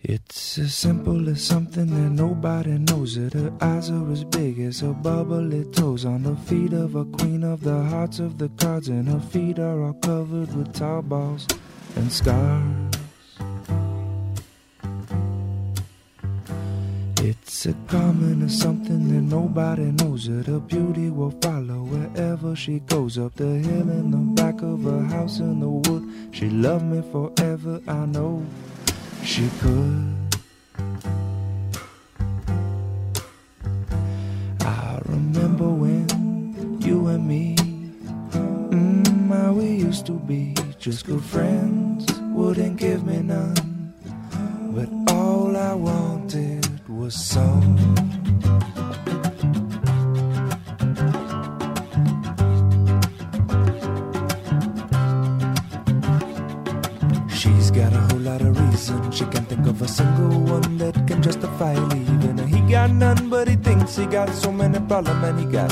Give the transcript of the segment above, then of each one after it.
It's as simple as something that nobody knows it. Her eyes are as big as her bubbly toes on the feet of a queen of the hearts of the cards, and her feet are all covered with tar balls and scars. It's a common or something that nobody knows that her beauty will follow wherever she goes up the hill in the back of her house in the wood. She loved me forever, I know she could. I remember when you and me, mm, how we used to be just good friends, wouldn't give me none, but all I wanted was some. Got a whole lot of reasons. She can't think of a single one that can justify leaving. He got none, but he thinks he got so many problems, and he got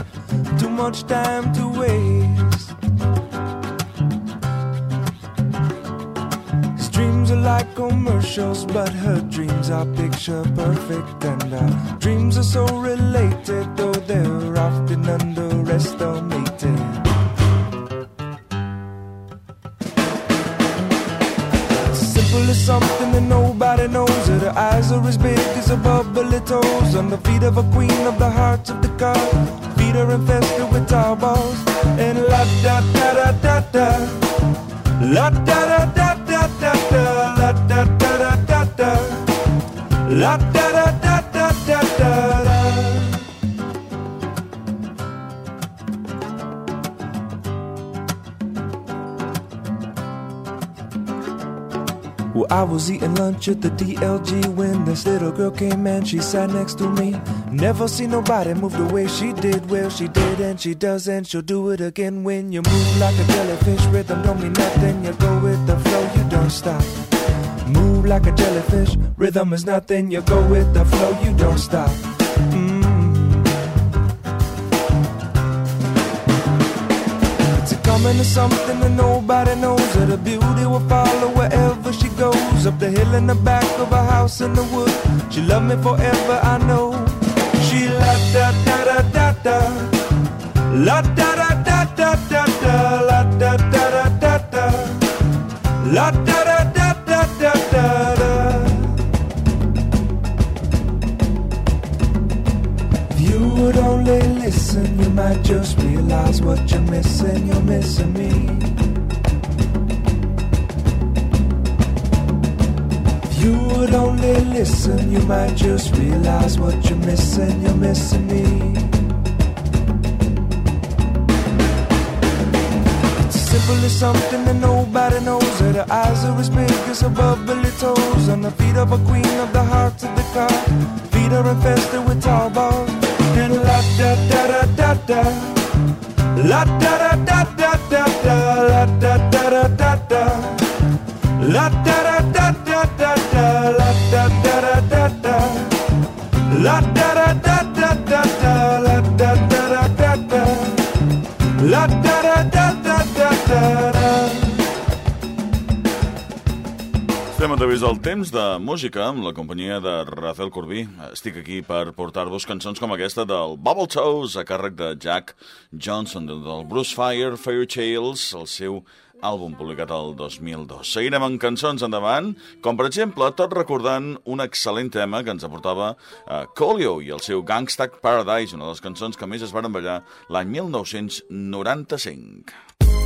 too much time to waste. His dreams are like commercials, but her dreams are picture perfect, and dreams are so related, though they're often underestimated. As something that nobody knows. Her eyes are as big as her bubbly toes. On the feet of a queen of the hearts of the car. Feet are infested with tar balls. And la da da da da da. La da da da da da da. La da da da da da. La da da Well, I was eating lunch at the DLG when this little girl came and she sat next to me. Never seen nobody move the way she did. Well, she did and she does and she'll do it again when you move like a jellyfish. Rhythm don't mean nothing. You go with the flow, you don't stop. Move like a jellyfish. Rhythm is nothing. You go with the flow, you don't stop. Coming to something that nobody knows. That her beauty will follow wherever she goes. Up the hill in the back of a house in the wood. She loved me forever, I know. She la da da da da da. La da da da da da da. La da da da da da. La da might just realize what you're missing. You're missing me. If you would only listen, you might just realize what you're missing. You're missing me. It's as simple as something that nobody knows. That her eyes are as big as her bubbly toes. On the feet of a queen of the hearts of the car. Feet are infested with tar balls. And la da da da da da. La da da da da da da. La da da da da da. La da da da da da da. La da da da da da. La da da da Estem a través del temps de música amb la companyia de Rafael Corbí. Estic aquí per portar-vos cançons com aquesta del Bubble Toes a càrrec de Jack Johnson, del Bruce Fire, Fairy Tales, el seu àlbum publicat el 2002. Seguirem amb cançons endavant, com per exemple, tot recordant un excel·lent tema que ens aportava uh, Colio i el seu Gangstack Paradise, una de les cançons que més es van ballar l'any 1995.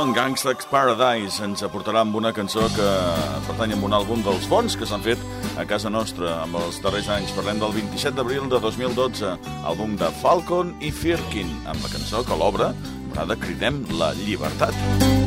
En Gangsta's Paradise, ens aportarà amb una cançó que pertany a un àlbum dels bons que s'han fet a casa nostra amb els darrers anys. Parlem del 27 d'abril de 2012, àlbum de Falcon i Firkin, amb la cançó que l'obra, de Cridem la llibertat. Música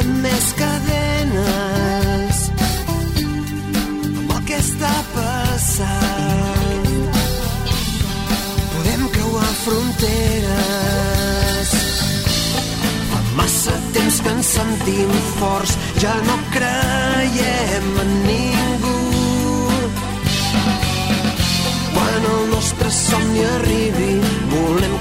posem més cadenes amb el que està passant. Podem creuar fronteres fa massa temps que ens sentim forts, ja no creiem en ningú. Quan el nostre somni arribi, volem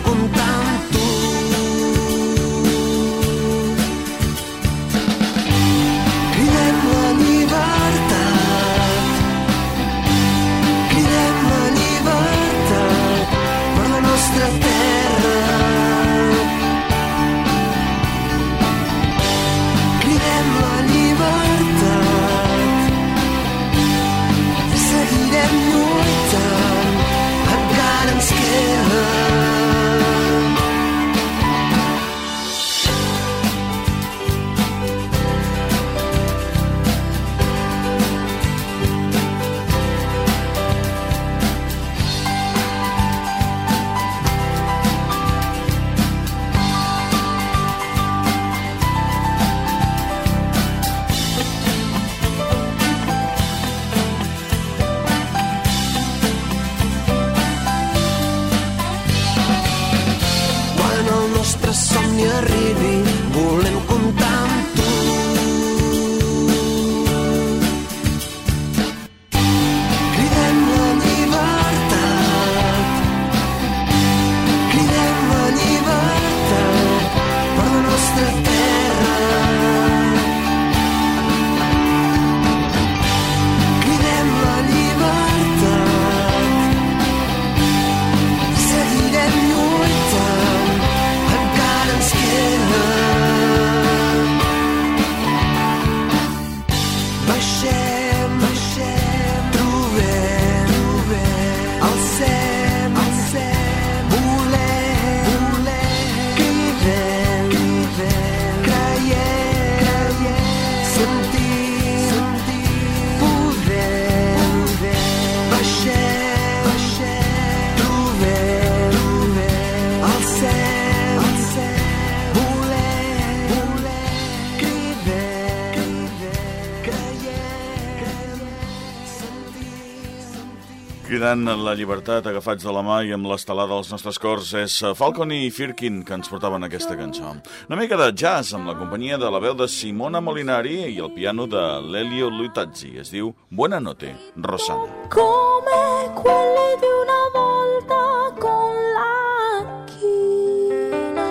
Cridant la llibertat, agafats de la mà i amb l'estelada dels nostres cors, és eh, Falcon i Firkin que ens portaven aquesta cançó. Una mica de jazz amb la companyia de la veu de Simona Molinari i el piano de l'Elio Luitazzi. Es diu Buena Notte, Rosana. come quelli di una volta con la china.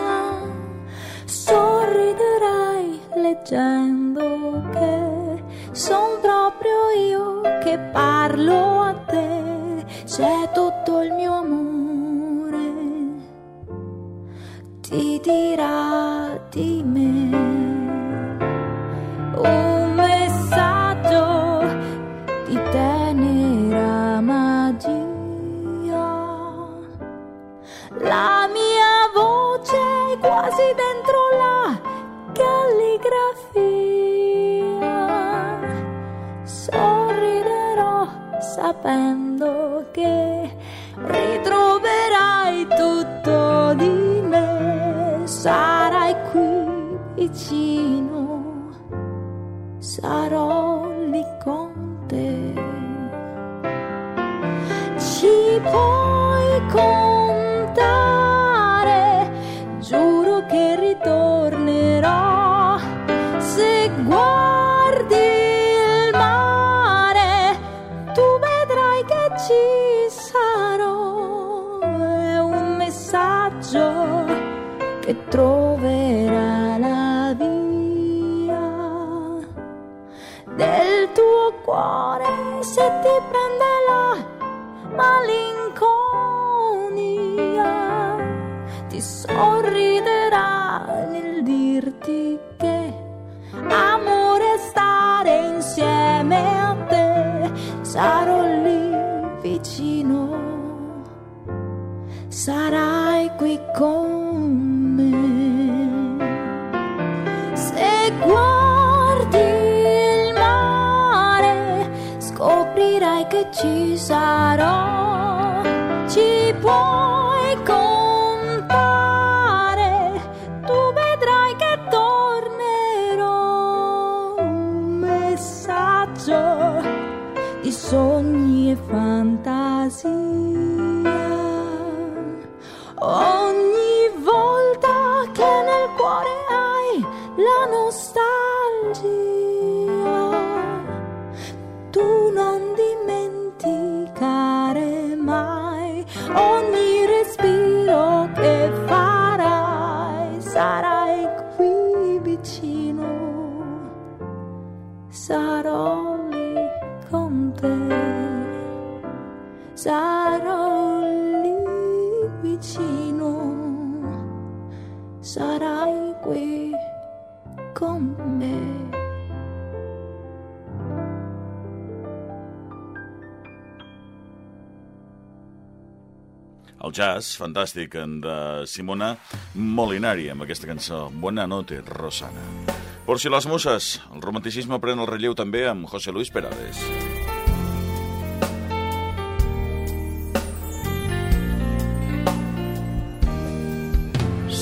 Sorriderai leggendo che son proprio io che parlo. C'è tutto il mio amore, ti dirà di me un messaggio di tenera magia. La mia voce è quasi dentro la calligrafia. Sorriderò sapendo che ritroverai tutto di me. Sarai qui vicino, sarò lì con te ci puoi sarai qui con me. Se guardi il mare scoprirai che ci sarò, te. Sarò lì vicino, sarai qui con me. El jazz, fantàstic, de Simona Molinari, amb aquesta cançó Buena noche, Rosana. Por si les muses, el romanticisme pren el relleu també amb José Luis Perales.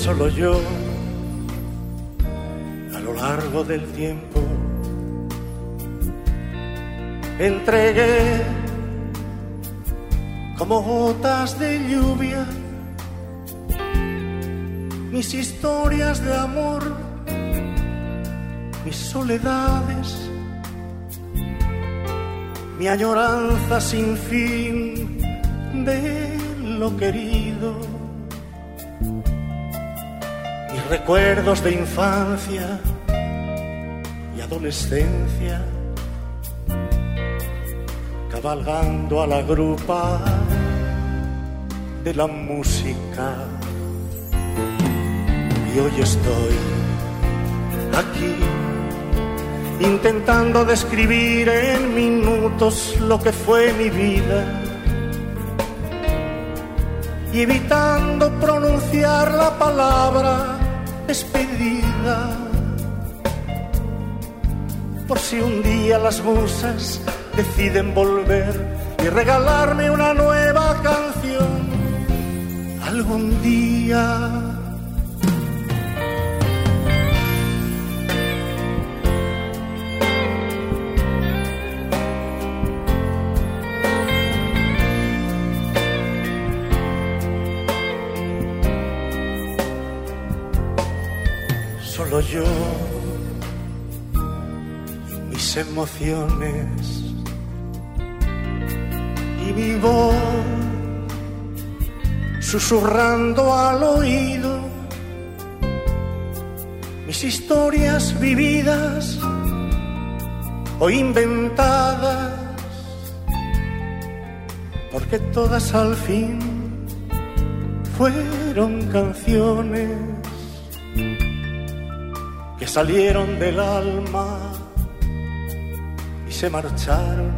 Solo yo, a lo largo del tiempo, entregué como gotas de lluvia mis historias de amor, mis soledades, mi añoranza sin fin de lo querido, recuerdos de infancia y adolescencia cabalgando a la grupa de la música. Y hoy estoy aquí intentando describir en minutos lo que fue mi vida y evitando pronunciar la palabra despedida. Por si un día las musas deciden volver y regalarme una nueva canción algún día. Yo. Mis emociones. Y mi voz susurrando al oído. Mis historias vividas o inventadas, porque todas al fin fueron canciones salieron del alma y se marcharon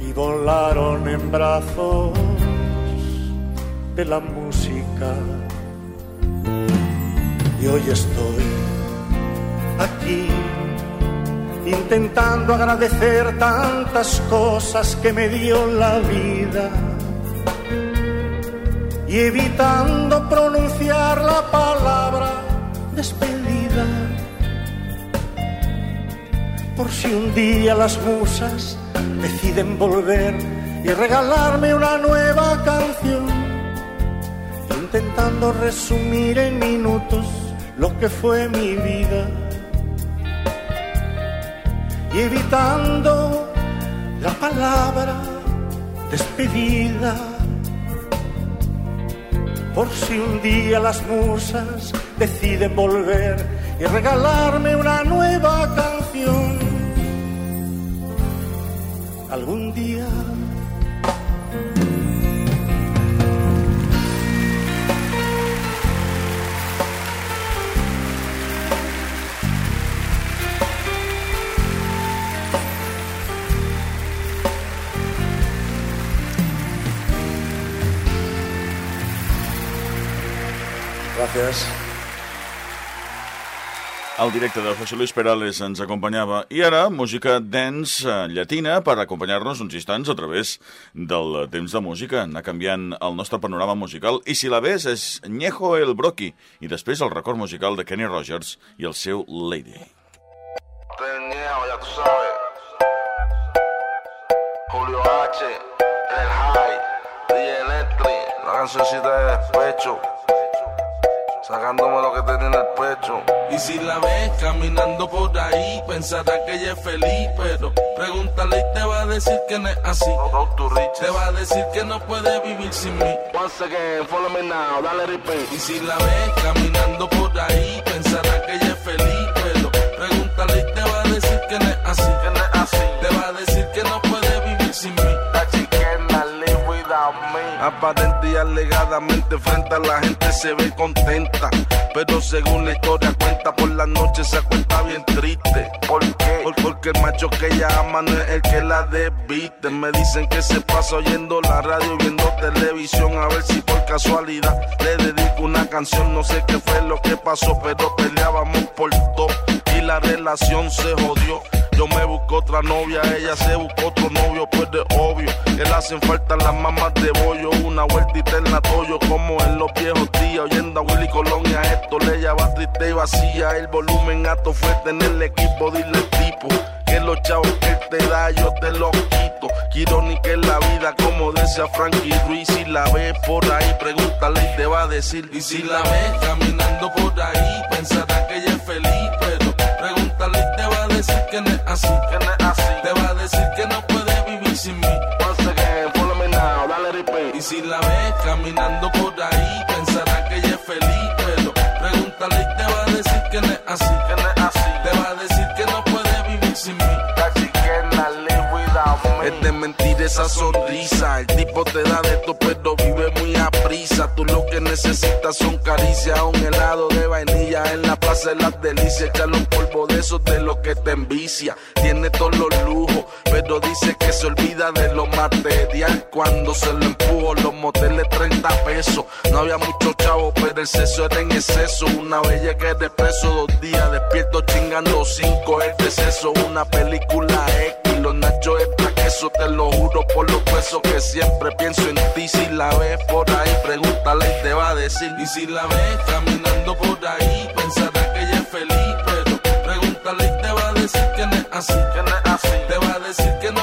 y volaron en brazos de la música. Y hoy estoy aquí intentando agradecer tantas cosas que me dio la vida y evitando pronunciar la palabra despedida. Por si un día las musas deciden volver y regalarme una nueva canción, intentando resumir en minutos lo que fue mi vida y evitando la palabra despedida. Por si un día las musas deciden volver y regalarme una nueva canción algún día. El directe de José Luis Perales ens acompanyava i ara música dance eh, llatina per acompanyar-nos uns instants a través del temps de música. Anar canviant el nostre panorama musical i si la ves és Ñejo el Broqui i després el record musical de Kenny Rogers i el seu Lady. Ñejo, ya tú sabes. Julio H, El High, DJ Electri, la cancioncita de despecho. Sacándome lo que tenía en el pecho. Y si la ves caminando por ahí, pensará que ella es feliz, pero pregúntale y te va a decir que no es así. Te va a decir que no puede vivir sin mí. Once again, follow me now, dale repeat. Y si la ves caminando por ahí, pensará que ella es feliz, pero pregúntale y te va a Aparente y alegadamente frente a la gente se ve contenta. Pero según la historia cuenta, por la noche se cuenta bien triste. ¿Por qué? porque el macho que ella ama no es el que la debite. Me dicen que se pasa oyendo la radio, viendo televisión. A ver si por casualidad le dedico una canción. No sé qué fue lo que pasó, pero peleábamos por todo. Y la relación se jodió. Yo me busco otra novia, ella se buscó otro novio, pues de obvio. Que le hacen falta las mamás de bollo, una vueltita en la toyo, como en los viejos días. Oyendo a Willy Colón y a esto le llama triste y vacía. El volumen alto fuerte en el equipo, dile tipo. Que los chavos que te da yo te los quito. Quiero ni que la vida, como decía Frankie Ruiz. Si la ves por ahí, pregúntale y te va a decir. Y si la ves caminando por ahí, que no es así. Que no es así. Te va a decir que no puede vivir sin mí. Once again, follow me now, dale repeat. Y si la ves caminando por ahí, pensará que ella es feliz, pero pregúntale y te va a decir que no es así. Que no es así. Te va a decir que no puede vivir sin mí. Es de mentir esa sonrisa. El tipo te da de esto, pero vive muy a prisa. Tú lo necesitas son caricias, un helado de vainilla en la plaza de las delicias. Echarle un polvo de esos de lo que te envicia. Tiene todos los lujos, pero dice que se olvida de lo material. Cuando se lo empujo, los moteles 30 pesos. No había mucho chavo, pero el sexo era en exceso. Una bella que de preso dos días, despierto chingando cinco. El deceso, una película X. Los nachos te lo juro por los huesos que siempre pienso en ti. Si la ves por ahí, pregúntale y te va a decir. Y si la ves caminando por ahí, pensará que ella es feliz, pero pregúntale y te va a decir que no es así. Que no es así. Te va a decir que no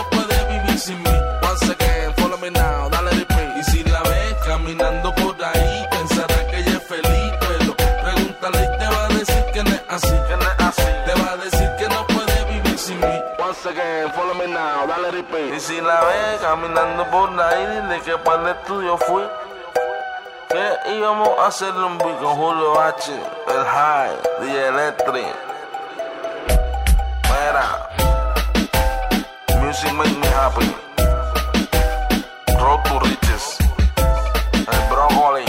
la caminando por ahí, dile que para el estudio fui. Que íbamos a hacer un beat con Julio H, el High, DJ Electric. Mira, music make me happy. Road to riches, el Broccoli.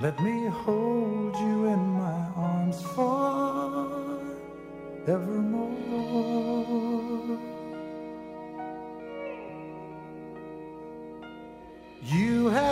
Let me hold you in my arms forevermore. You have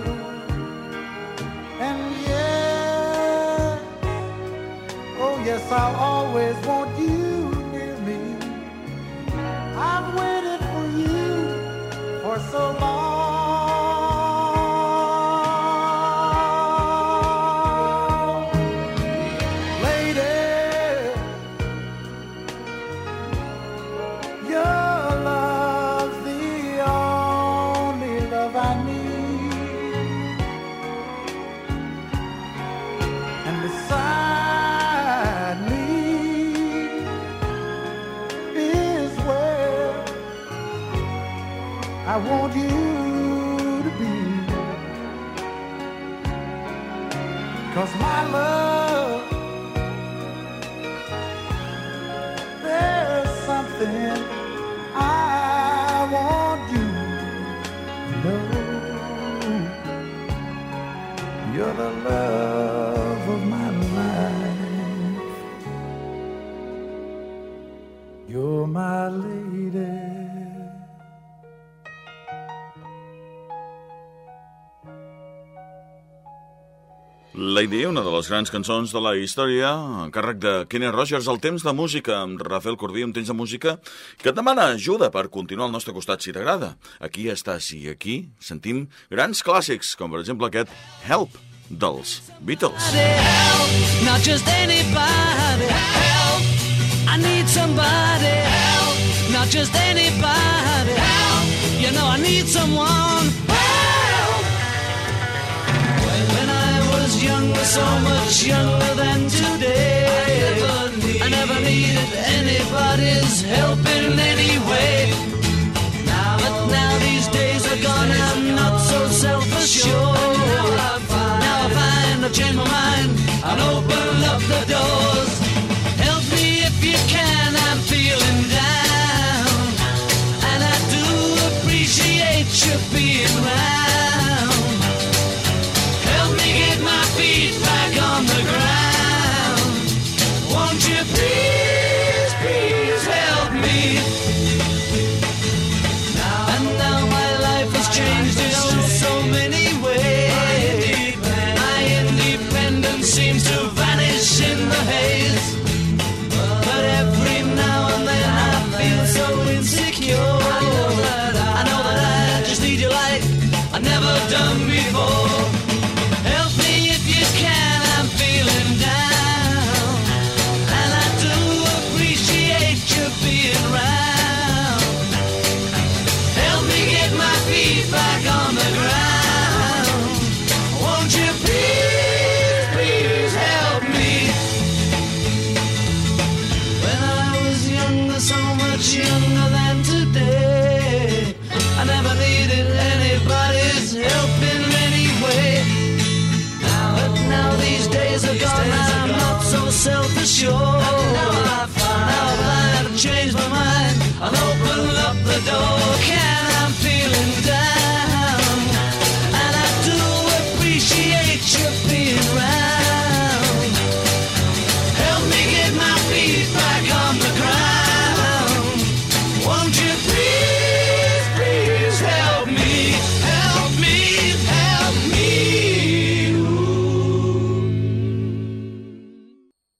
I'll always want. Lady, una de les grans cançons de la història, en càrrec de Kenny Rogers, el temps de música, amb Rafael Cordí, un temps de música, que et demana ajuda per continuar al nostre costat, si t'agrada. Aquí estàs i aquí sentim grans clàssics, com per exemple aquest Help dels Beatles. Help, not just anybody, help, I need somebody, help, not just anybody, help, you know I need someone, so much younger than today. I never, I never needed anybody's help in any